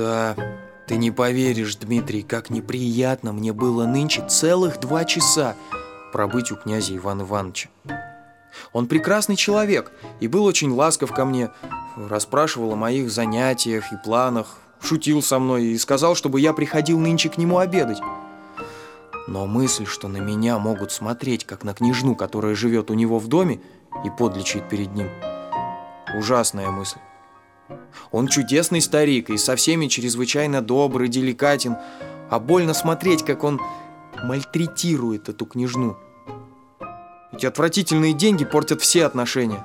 Да, ты не поверишь, Дмитрий, как неприятно мне было нынче целых два часа пробыть у князя Ивана Ивановича. Он прекрасный человек и был очень ласков ко мне, расспрашивал о моих занятиях и планах, шутил со мной и сказал, чтобы я приходил нынче к нему обедать. Но мысль, что на меня могут смотреть, как на княжну, которая живет у него в доме и подлечит перед ним, ужасная мысль. Он чудесный старик и со всеми чрезвычайно добрый, деликатен, а больно смотреть, как он мальтретирует эту княжну. Эти отвратительные деньги портят все отношения.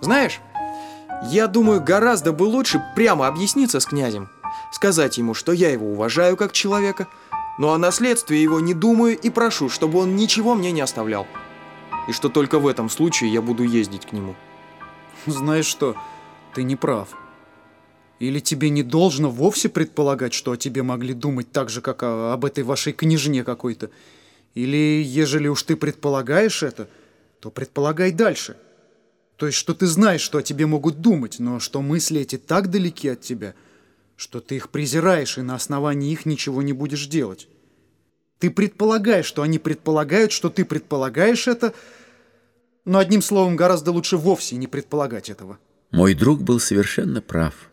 Знаешь, я думаю, гораздо бы лучше прямо объясниться с князем, сказать ему, что я его уважаю как человека, но о наследстве его не думаю и прошу, чтобы он ничего мне не оставлял. И что только в этом случае я буду ездить к нему. Знаешь что, ты не прав. Или тебе не должно вовсе предполагать, что о тебе могли думать так же, как о, об этой вашей княжне какой-то. Или, ежели уж ты предполагаешь это, то предполагай дальше. То есть, что ты знаешь, что о тебе могут думать, но что мысли эти так далеки от тебя, что ты их презираешь и на основании их ничего не будешь делать. Ты предполагаешь, что они предполагают, что ты предполагаешь это, но одним словом гораздо лучше вовсе не предполагать этого. Мой друг был совершенно прав.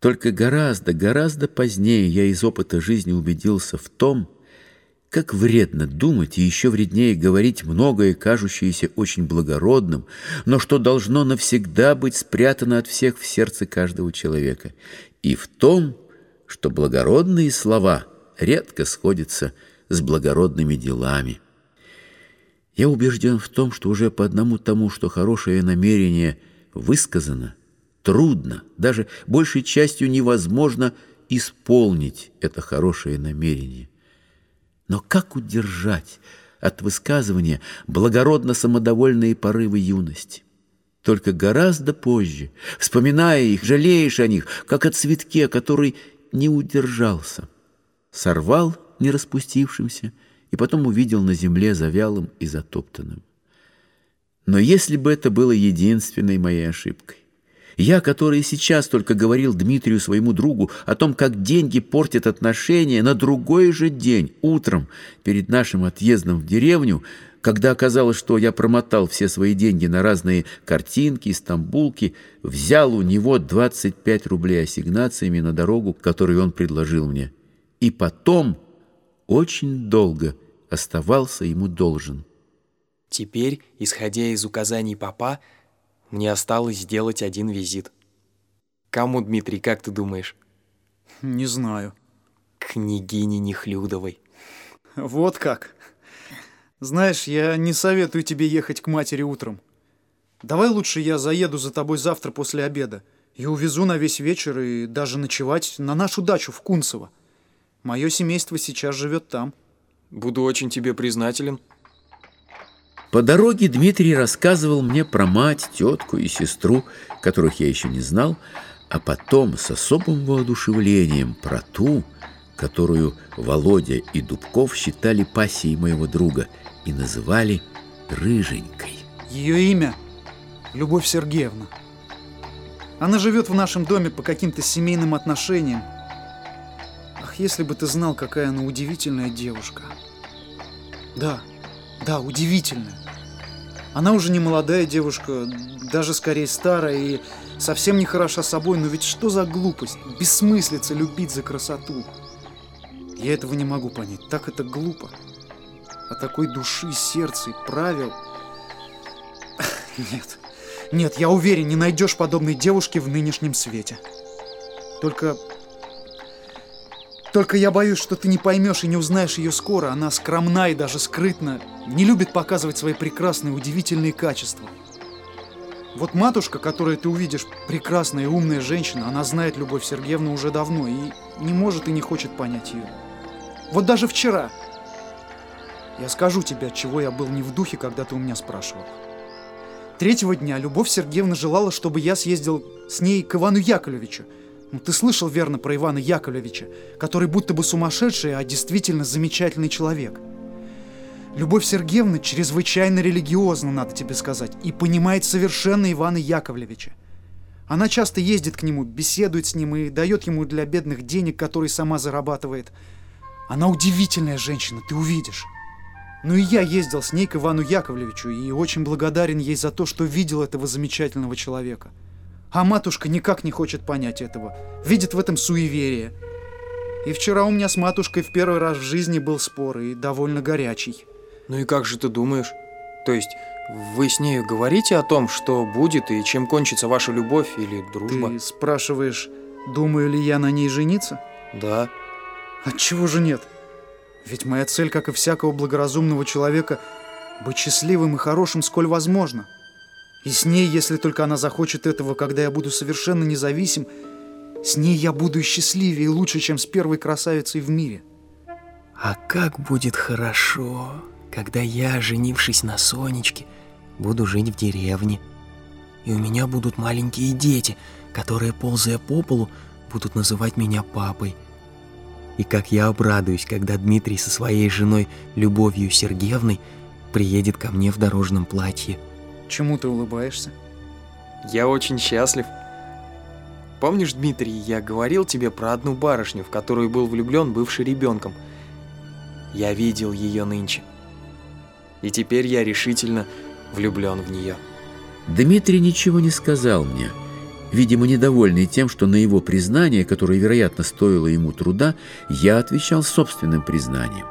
Только гораздо, гораздо позднее я из опыта жизни убедился в том, как вредно думать и еще вреднее говорить многое, кажущееся очень благородным, но что должно навсегда быть спрятано от всех в сердце каждого человека. И в том, что благородные слова редко сходятся с благородными делами. Я убежден в том, что уже по одному тому, что хорошее намерение высказано, трудно, даже большей частью невозможно исполнить это хорошее намерение. Но как удержать от высказывания благородно-самодовольные порывы юности? Только гораздо позже, вспоминая их, жалеешь о них, как о цветке, который не удержался, сорвал не распустившимся и потом увидел на земле завялым и затоптанным. Но если бы это было единственной моей ошибкой, я, который сейчас только говорил Дмитрию, своему другу, о том, как деньги портят отношения, на другой же день, утром, перед нашим отъездом в деревню, когда оказалось, что я промотал все свои деньги на разные картинки, стамбулки, взял у него 25 рублей ассигнациями на дорогу, которую он предложил мне. И потом очень долго оставался ему должен. Теперь, исходя из указаний папа, мне осталось сделать один визит. Кому, Дмитрий, как ты думаешь? Не знаю. Княгине Нехлюдовой. Вот как? Знаешь, я не советую тебе ехать к матери утром. Давай лучше я заеду за тобой завтра после обеда и увезу на весь вечер и даже ночевать на нашу дачу в Кунцево. Мое семейство сейчас живет там. Буду очень тебе признателен. По дороге Дмитрий рассказывал мне про мать, тетку и сестру, которых я еще не знал, а потом с особым воодушевлением про ту, которую Володя и Дубков считали пассией моего друга и называли Рыженькой. Ее имя – Любовь Сергеевна. Она живет в нашем доме по каким-то семейным отношениям. Ах, если бы ты знал, какая она удивительная девушка. Да, да, удивительная. Она уже не молодая девушка, даже скорее старая и совсем не хороша собой, но ведь что за глупость, бессмыслица любить за красоту. Я этого не могу понять, так это глупо. А такой души, сердца и правил... Нет, нет, я уверен, не найдешь подобной девушки в нынешнем свете. Только только я боюсь, что ты не поймешь и не узнаешь ее скоро. Она скромна и даже скрытна, не любит показывать свои прекрасные, удивительные качества. Вот матушка, которую ты увидишь, прекрасная и умная женщина, она знает Любовь Сергеевну уже давно и не может и не хочет понять ее. Вот даже вчера. Я скажу тебе, от чего я был не в духе, когда ты у меня спрашивал. Третьего дня Любовь Сергеевна желала, чтобы я съездил с ней к Ивану Яковлевичу, ну, ты слышал верно про Ивана Яковлевича, который будто бы сумасшедший, а действительно замечательный человек. Любовь Сергеевна чрезвычайно религиозна, надо тебе сказать, и понимает совершенно Ивана Яковлевича. Она часто ездит к нему, беседует с ним и дает ему для бедных денег, которые сама зарабатывает. Она удивительная женщина, ты увидишь. Ну и я ездил с ней к Ивану Яковлевичу и очень благодарен ей за то, что видел этого замечательного человека. А матушка никак не хочет понять этого, видит в этом суеверие. И вчера у меня с матушкой в первый раз в жизни был спор, и довольно горячий. Ну и как же ты думаешь? То есть вы с нею говорите о том, что будет и чем кончится ваша любовь или дружба? Ты спрашиваешь, думаю ли я на ней жениться? Да. Отчего же нет? Ведь моя цель, как и всякого благоразумного человека, быть счастливым и хорошим, сколь возможно. И с ней, если только она захочет этого, когда я буду совершенно независим, с ней я буду и счастливее, и лучше, чем с первой красавицей в мире. А как будет хорошо, когда я, женившись на Сонечке, буду жить в деревне. И у меня будут маленькие дети, которые, ползая по полу, будут называть меня папой. И как я обрадуюсь, когда Дмитрий со своей женой Любовью Сергеевной приедет ко мне в дорожном платье. Чему ты улыбаешься? Я очень счастлив. Помнишь, Дмитрий, я говорил тебе про одну барышню, в которую был влюблен бывший ребенком? Я видел ее нынче. И теперь я решительно влюблен в нее. Дмитрий ничего не сказал мне, видимо, недовольный тем, что на его признание, которое, вероятно, стоило ему труда, я отвечал собственным признанием.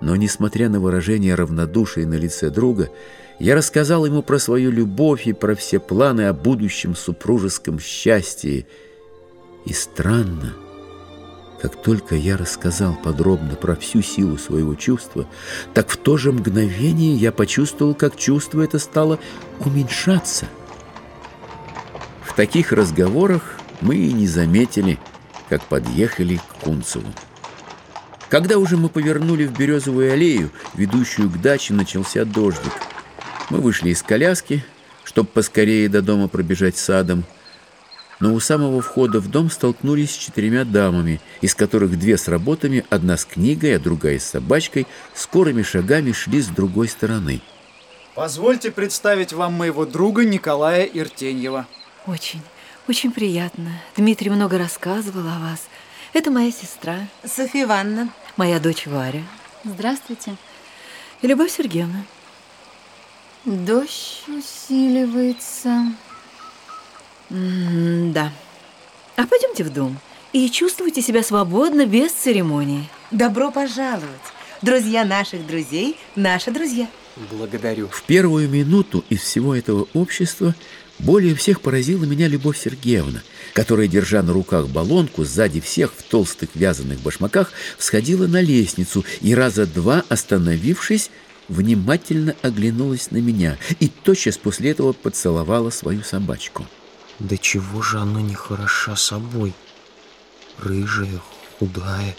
Но, несмотря на выражение равнодушия на лице друга, я рассказал ему про свою любовь и про все планы о будущем супружеском счастье. И странно, как только я рассказал подробно про всю силу своего чувства, так в то же мгновение я почувствовал, как чувство это стало уменьшаться. В таких разговорах мы и не заметили, как подъехали к Кунцеву. Когда уже мы повернули в Березовую аллею, ведущую к даче, начался дождик. Мы вышли из коляски, чтобы поскорее до дома пробежать садом, но у самого входа в дом столкнулись с четырьмя дамами, из которых две с работами, одна с книгой, а другая с собачкой, скорыми шагами шли с другой стороны. Позвольте представить вам моего друга Николая Иртеньева. Очень, очень приятно. Дмитрий много рассказывал о вас. Это моя сестра. Софья Ивановна. Моя дочь Варя. Здравствуйте. И Любовь Сергеевна. Дождь усиливается. М да. А пойдемте в дом и чувствуйте себя свободно, без церемонии. Добро пожаловать. Друзья наших друзей, наши друзья. Благодарю. В первую минуту из всего этого общества более всех поразила меня Любовь Сергеевна, которая, держа на руках баллонку, сзади всех в толстых вязаных башмаках, всходила на лестницу и раза два, остановившись, внимательно оглянулась на меня и тотчас после этого поцеловала свою собачку. Да чего же она не хороша собой? Рыжая, худая,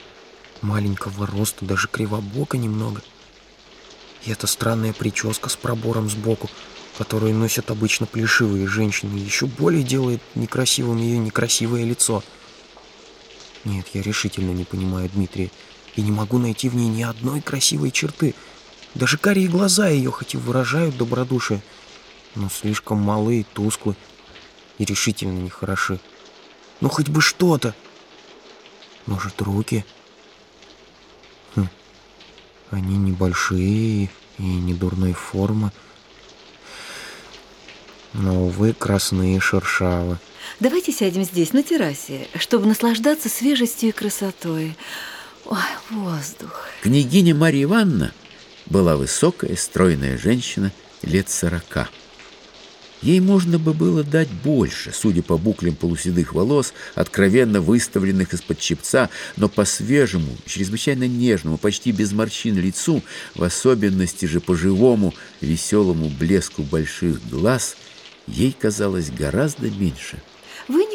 маленького роста, даже кривобока немного. И эта странная прическа с пробором сбоку, которую носят обычно плешивые женщины, еще более делает некрасивым ее некрасивое лицо. Нет, я решительно не понимаю Дмитрия и не могу найти в ней ни одной красивой черты. Даже карие глаза ее хоть и выражают добродушие, но слишком малы и тусклы, и решительно нехороши. Ну, хоть бы что-то. Может, руки? Хм. Они небольшие и не дурной формы. Но, увы, красные шершавы. Давайте сядем здесь, на террасе, чтобы наслаждаться свежестью и красотой. Ой, воздух. Княгиня Марья Ивановна была высокая, стройная женщина лет сорока. Ей можно бы было дать больше, судя по буклям полуседых волос, откровенно выставленных из-под чепца, но по свежему, чрезвычайно нежному, почти без морщин лицу, в особенности же по живому, веселому блеску больших глаз, ей казалось гораздо меньше.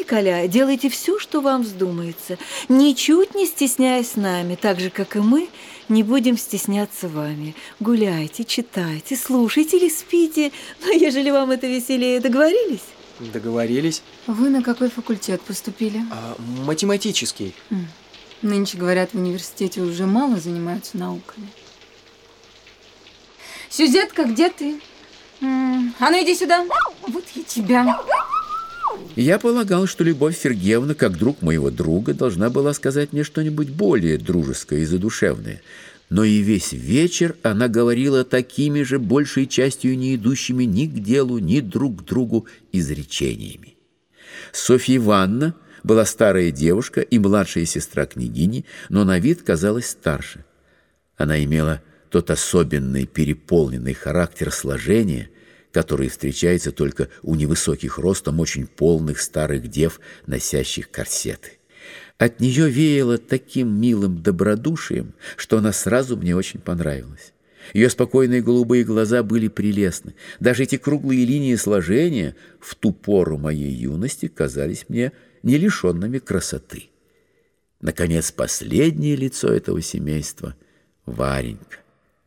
Вы, Николя, делайте все, что вам вздумается, ничуть не стесняясь нами, так же, как и мы, не будем стесняться вами. Гуляйте, читайте, слушайте или спите, но ежели вам это веселее, договорились? Договорились? Вы на какой факультет поступили? А, математический. Нынче, говорят, в университете уже мало занимаются науками. Сюзетка, где ты? А ну иди сюда. Вот я тебя. Я полагал, что Любовь Сергеевна, как друг моего друга, должна была сказать мне что-нибудь более дружеское и задушевное. Но и весь вечер она говорила такими же, большей частью не идущими ни к делу, ни друг к другу изречениями. Софья Ивановна была старая девушка и младшая сестра княгини, но на вид казалась старше. Она имела тот особенный переполненный характер сложения – который встречается только у невысоких ростом очень полных старых дев, носящих корсеты. От нее веяло таким милым добродушием, что она сразу мне очень понравилась. Ее спокойные голубые глаза были прелестны. Даже эти круглые линии сложения в ту пору моей юности казались мне не лишенными красоты. Наконец, последнее лицо этого семейства, Варенька,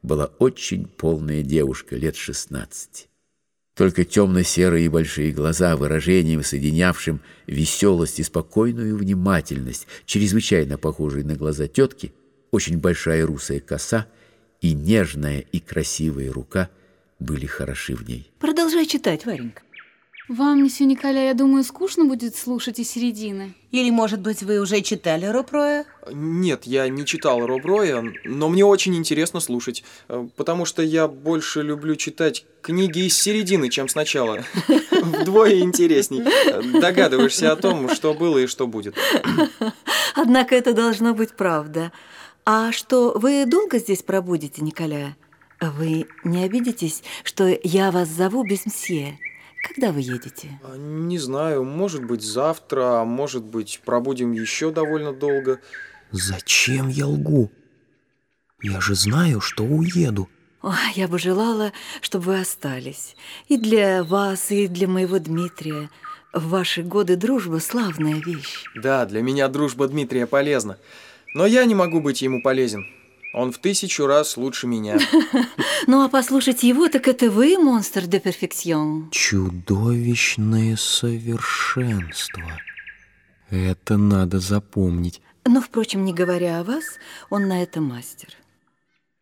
была очень полная девушка лет шестнадцати. Только темно-серые большие глаза, выражением, соединявшим веселость и спокойную внимательность, чрезвычайно похожие на глаза тетки, очень большая русая коса и нежная и красивая рука были хороши в ней. Продолжай читать, Варенька. Вам, месье Николя, я думаю, скучно будет слушать из середины. Или, может быть, вы уже читали Ропроя? Нет, я не читал Роброя, но мне очень интересно слушать, э, потому что я больше люблю читать книги из середины, чем сначала. Вдвое интересней. Догадываешься о том, что было и что будет. Однако это должно быть правда. А что, вы долго здесь пробудете, Николя? Вы не обидитесь, что я вас зову без мсье? Когда вы едете? А, не знаю, может быть завтра, а может быть пробудем еще довольно долго. Зачем я лгу? Я же знаю, что уеду. Ой, я бы желала, чтобы вы остались. И для вас, и для моего Дмитрия. В ваши годы дружба – славная вещь. Да, для меня дружба Дмитрия полезна. Но я не могу быть ему полезен. Он в тысячу раз лучше меня. Ну а послушать его, так это вы, монстр де перфекцион. Чудовищное совершенство. Это надо запомнить. Но, впрочем, не говоря о вас, он на это мастер.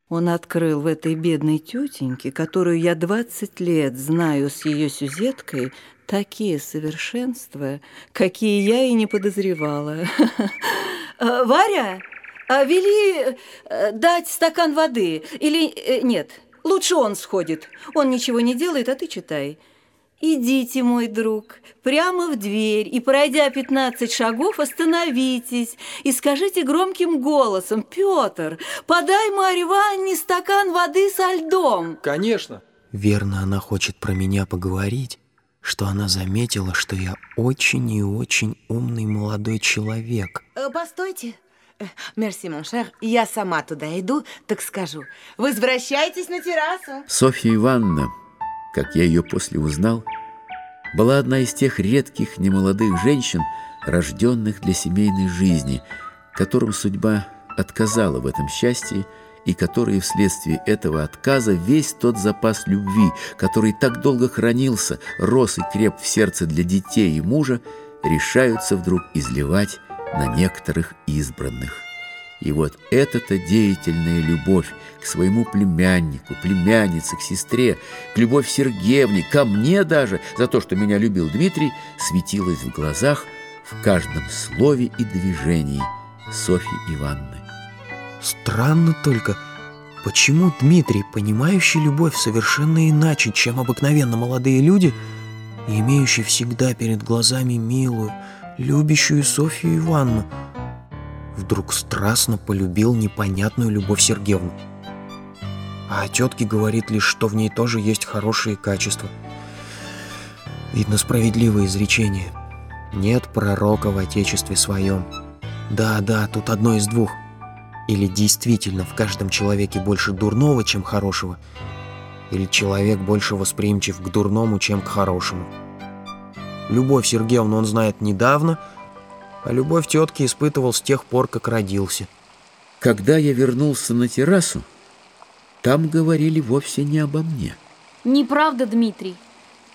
Он открыл в этой бедной тетеньке, которую я 20 лет знаю с ее сюзеткой, такие совершенства, какие я и не подозревала. Э, Варя, а вели э, дать стакан воды. Или э, нет, лучше он сходит. Он ничего не делает, а ты читай. Идите, мой друг, прямо в дверь и, пройдя 15 шагов, остановитесь и скажите громким голосом, «Петр, подай Марье Ивановне стакан воды со льдом». Конечно. Верно, она хочет про меня поговорить, что она заметила, что я очень и очень умный молодой человек. Э, постойте, merci, mon cher, я сама туда иду, так скажу. Возвращайтесь на террасу. Софья Ивановна, как я ее после узнал, была одна из тех редких немолодых женщин, рожденных для семейной жизни, которым судьба отказала в этом счастье и которые вследствие этого отказа весь тот запас любви, который так долго хранился, рос и креп в сердце для детей и мужа, решаются вдруг изливать на некоторых избранных. И вот эта-то деятельная любовь к своему племяннику, племяннице, к сестре, к Любовь Сергеевне, ко мне даже, за то, что меня любил Дмитрий, светилась в глазах, в каждом слове и движении Софьи Ивановны. Странно только, почему Дмитрий, понимающий любовь совершенно иначе, чем обыкновенно молодые люди, и имеющий всегда перед глазами милую, любящую Софью Ивановну, вдруг страстно полюбил непонятную Любовь Сергеевну. А тетке говорит лишь, что в ней тоже есть хорошие качества. Видно справедливое изречение. Нет пророка в Отечестве своем. Да, да, тут одно из двух. Или действительно в каждом человеке больше дурного, чем хорошего, или человек больше восприимчив к дурному, чем к хорошему. Любовь Сергеевну он знает недавно, а любовь тетки испытывал с тех пор, как родился. Когда я вернулся на террасу, там говорили вовсе не обо мне. Неправда, Дмитрий.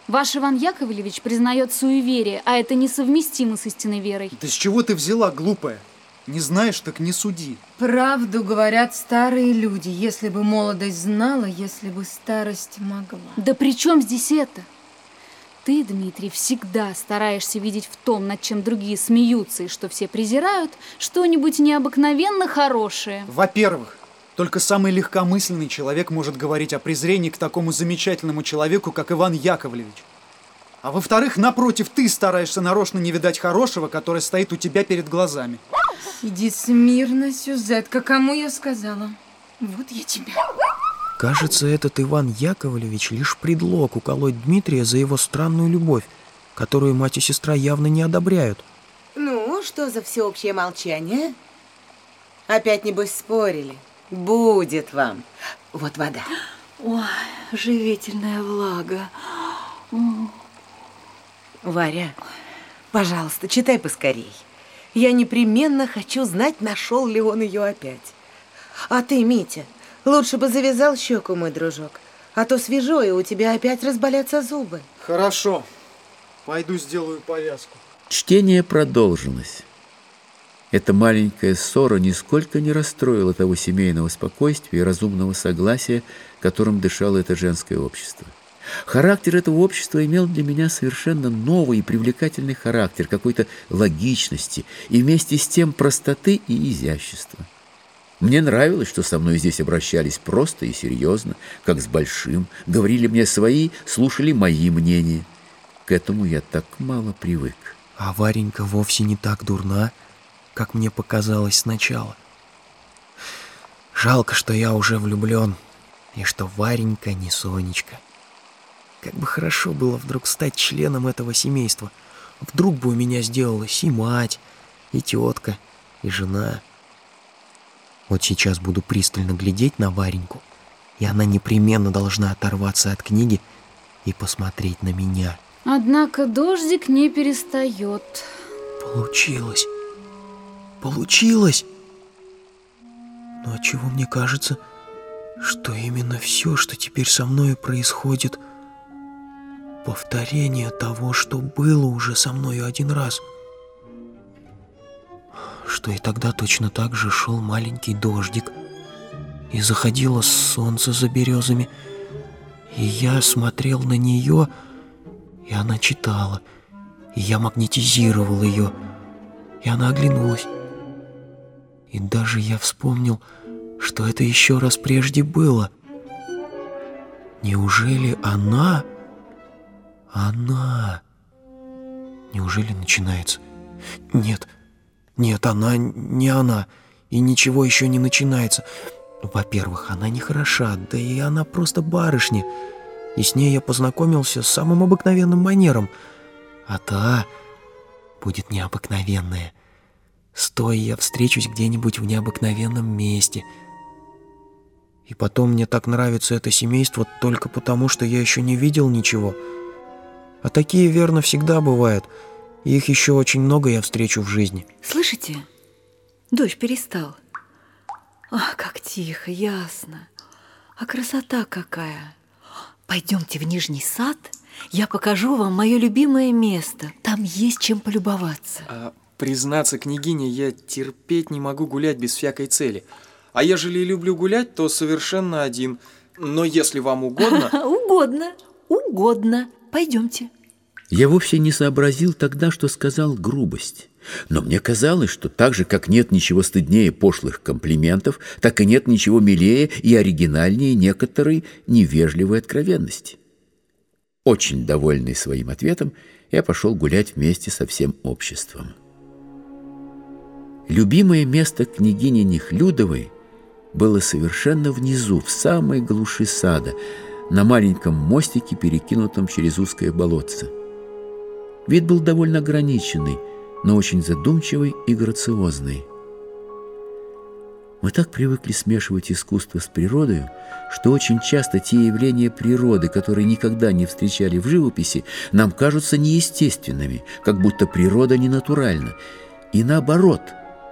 Ваш Иван Яковлевич признает суеверие, а это несовместимо с истинной верой. Да с чего ты взяла, глупая? Не знаешь, так не суди. Правду говорят старые люди. Если бы молодость знала, если бы старость могла. Да при чем здесь это? Ты, Дмитрий, всегда стараешься видеть в том, над чем другие смеются и что все презирают, что-нибудь необыкновенно хорошее. Во-первых, только самый легкомысленный человек может говорить о презрении к такому замечательному человеку, как Иван Яковлевич. А во-вторых, напротив, ты стараешься нарочно не видать хорошего, которое стоит у тебя перед глазами. Иди смирно, Сюзетка, кому я сказала? Вот я тебя. Кажется, этот Иван Яковлевич лишь предлог уколоть Дмитрия за его странную любовь, которую мать и сестра явно не одобряют. Ну, что за всеобщее молчание? Опять, небось, спорили. Будет вам. Вот вода. Ой, живительная влага. Варя, пожалуйста, читай поскорей. Я непременно хочу знать, нашел ли он ее опять. А ты, Митя, лучше бы завязал щеку, мой дружок. А то свежо, и у тебя опять разболятся зубы. Хорошо. Пойду сделаю повязку. Чтение продолжилось. Эта маленькая ссора нисколько не расстроила того семейного спокойствия и разумного согласия, которым дышало это женское общество. Характер этого общества имел для меня совершенно новый и привлекательный характер, какой-то логичности и вместе с тем простоты и изящества. Мне нравилось, что со мной здесь обращались просто и серьезно, как с большим, говорили мне свои, слушали мои мнения. К этому я так мало привык. А Варенька вовсе не так дурна, как мне показалось сначала. Жалко, что я уже влюблен, и что Варенька не Сонечка. Как бы хорошо было вдруг стать членом этого семейства. Вдруг бы у меня сделалась и мать, и тетка, и жена. Вот сейчас буду пристально глядеть на Вареньку, и она непременно должна оторваться от книги и посмотреть на меня. Однако дождик не перестает. Получилось. Получилось. Но отчего мне кажется, что именно все, что теперь со мной происходит, повторение того, что было уже со мною один раз. Что и тогда точно так же шел маленький дождик, и заходило солнце за березами, и я смотрел на нее, и она читала, и я магнетизировал ее, и она оглянулась. И даже я вспомнил, что это еще раз прежде было. Неужели она... Она... Неужели начинается? Нет, нет, она не она, и ничего еще не начинается. Во-первых, она не хороша, да и она просто барышня. И с ней я познакомился с самым обыкновенным манером. А та будет необыкновенная. Стоя я встречусь где-нибудь в необыкновенном месте. И потом мне так нравится это семейство только потому, что я еще не видел ничего. А такие, верно, всегда бывают. Их еще очень много я встречу в жизни. Слышите? Дождь перестал. Ах, как тихо, ясно. А красота какая. Пойдемте в Нижний сад, я покажу вам мое любимое место. Там есть чем полюбоваться. А, признаться, княгиня, я терпеть не могу гулять без всякой цели. А ежели люблю гулять, то совершенно один. Но если вам угодно... Угодно, угодно. Пойдемте. Я вовсе не сообразил тогда, что сказал грубость. Но мне казалось, что так же, как нет ничего стыднее пошлых комплиментов, так и нет ничего милее и оригинальнее некоторой невежливой откровенности. Очень довольный своим ответом, я пошел гулять вместе со всем обществом. Любимое место княгини Нехлюдовой было совершенно внизу, в самой глуши сада, на маленьком мостике, перекинутом через узкое болотце. Вид был довольно ограниченный, но очень задумчивый и грациозный. Мы так привыкли смешивать искусство с природой, что очень часто те явления природы, которые никогда не встречали в живописи, нам кажутся неестественными, как будто природа не натуральна. И наоборот,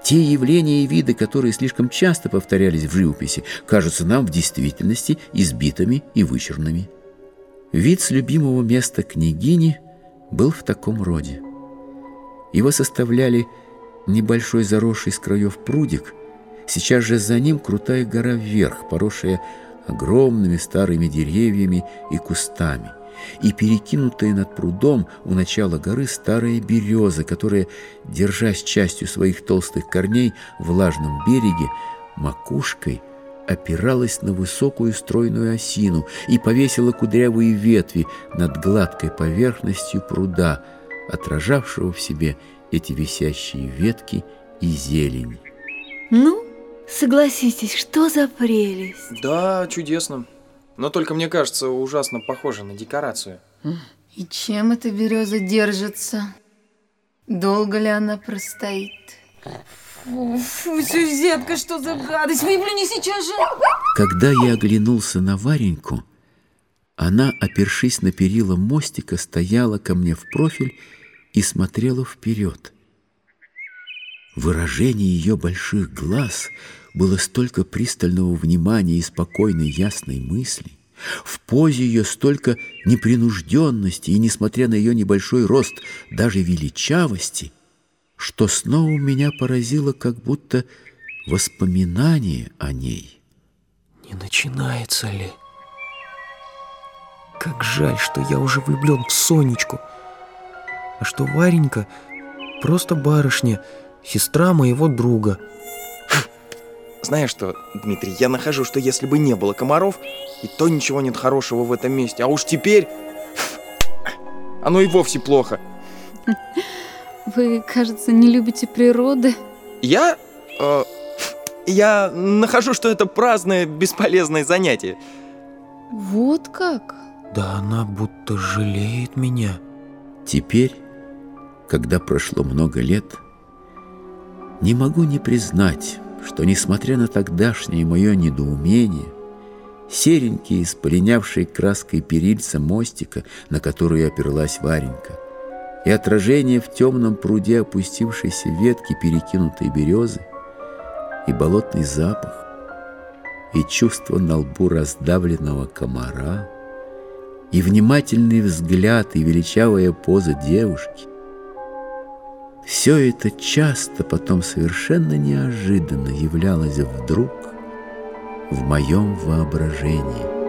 те явления и виды, которые слишком часто повторялись в живописи, кажутся нам в действительности избитыми и вычурными. Вид с любимого места княгини был в таком роде. Его составляли небольшой заросший с краев прудик – Сейчас же за ним крутая гора вверх, поросшая огромными старыми деревьями и кустами. и перекинутая над прудом у начала горы старая береза, которая, держась частью своих толстых корней в влажном береге, макушкой опиралась на высокую стройную осину и повесила кудрявые ветви над гладкой поверхностью пруда, отражавшего в себе эти висящие ветки и зелень. Ну, согласитесь, что за прелесть? Да, чудесно. Но только мне кажется, ужасно похоже на декорацию. И чем эта береза держится? Долго ли она простоит? Фу, Сюзетка, что за гадость? Выплюни сейчас же! Когда я оглянулся на Вареньку, она, опершись на перила мостика, стояла ко мне в профиль и смотрела вперед. Выражение ее больших глаз было столько пристального внимания и спокойной ясной мысли, в позе ее столько непринужденности и, несмотря на ее небольшой рост, даже величавости, что снова меня поразило как будто воспоминание о ней. Не начинается ли? Как жаль, что я уже влюблен в Сонечку. А что Варенька просто барышня, сестра моего друга. Знаешь что, Дмитрий, я нахожу, что если бы не было комаров, и то ничего нет хорошего в этом месте. А уж теперь... Оно и вовсе плохо. Вы, кажется, не любите природы. Я... э, я нахожу, что это праздное, бесполезное занятие. Вот как? Да она будто жалеет меня. Теперь, когда прошло много лет, не могу не признать, что, несмотря на тогдашнее мое недоумение, серенькие, исполинявшие краской перильца мостика, на которую оперлась Варенька, и отражение в темном пруде опустившейся ветки перекинутой березы, и болотный запах, и чувство на лбу раздавленного комара, и внимательный взгляд, и величавая поза девушки. Все это часто потом совершенно неожиданно являлось вдруг в моем воображении.